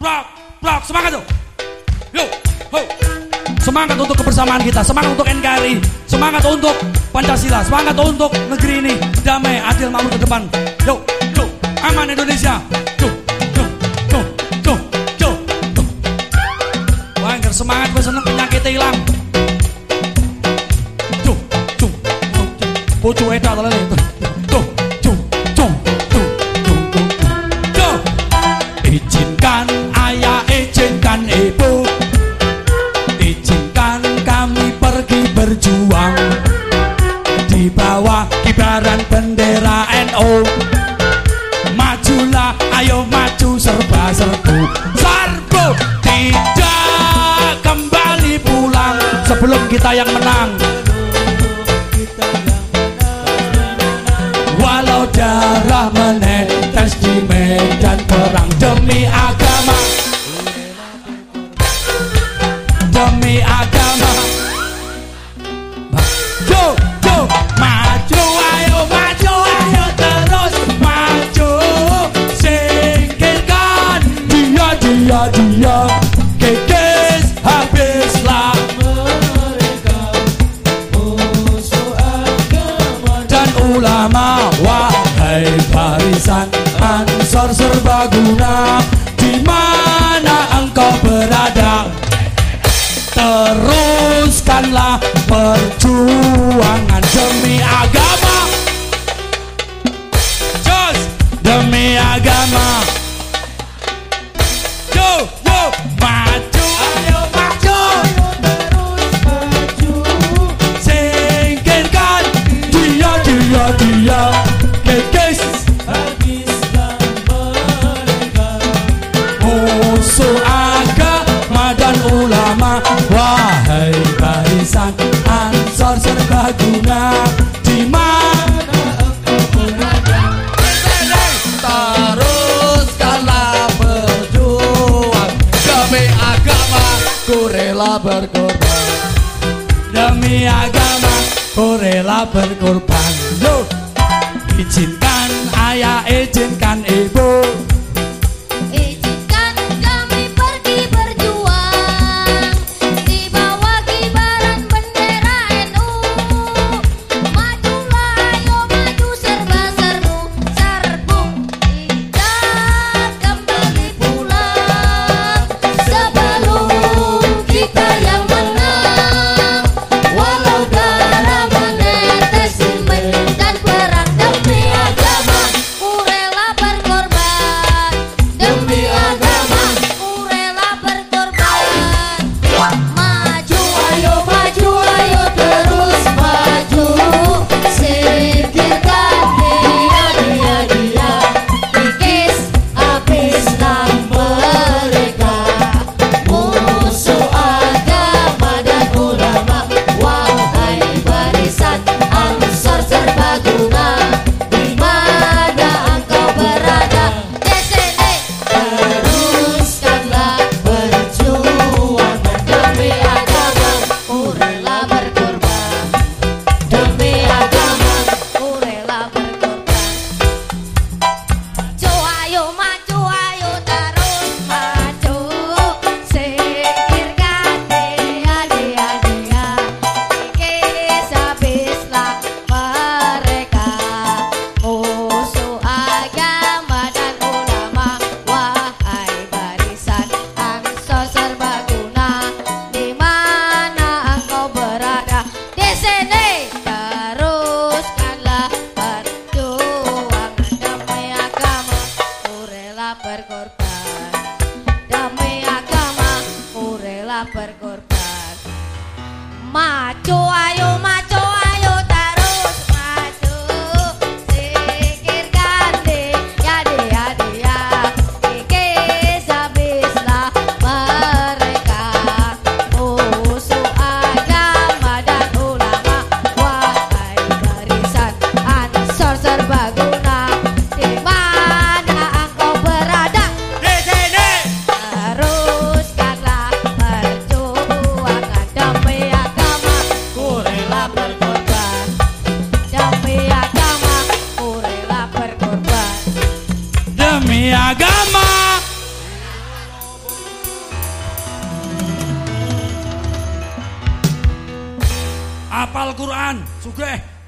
blok, blok, semangat tuh. Yo, ho. Semangat untuk kebersamaan kita, semangat untuk NKRI, semangat untuk Pancasila, semangat untuk negeri ini damai, adil, makmur ke depan. Yo, yo, aman Indonesia. Yo, yo, yo, yo, yo. yo. Semangat gue seneng penyakit hilang. Yo, yo, yo, yo. Bocu edak eh, itu. Kibaran bendera NO, majulah ayo maju serba serbu. Serbu tidak kembali pulang sebelum kita yang menang. Walau darah menetes di medan perang demi aku motor serbaguna di mana engkau berada teruskanlah perjuangan. guna di mana engkau berada teruskanlah berjuang demi agama ku rela berkorban demi agama ku rela berkorban Yo. izin apal Quran. Sugih.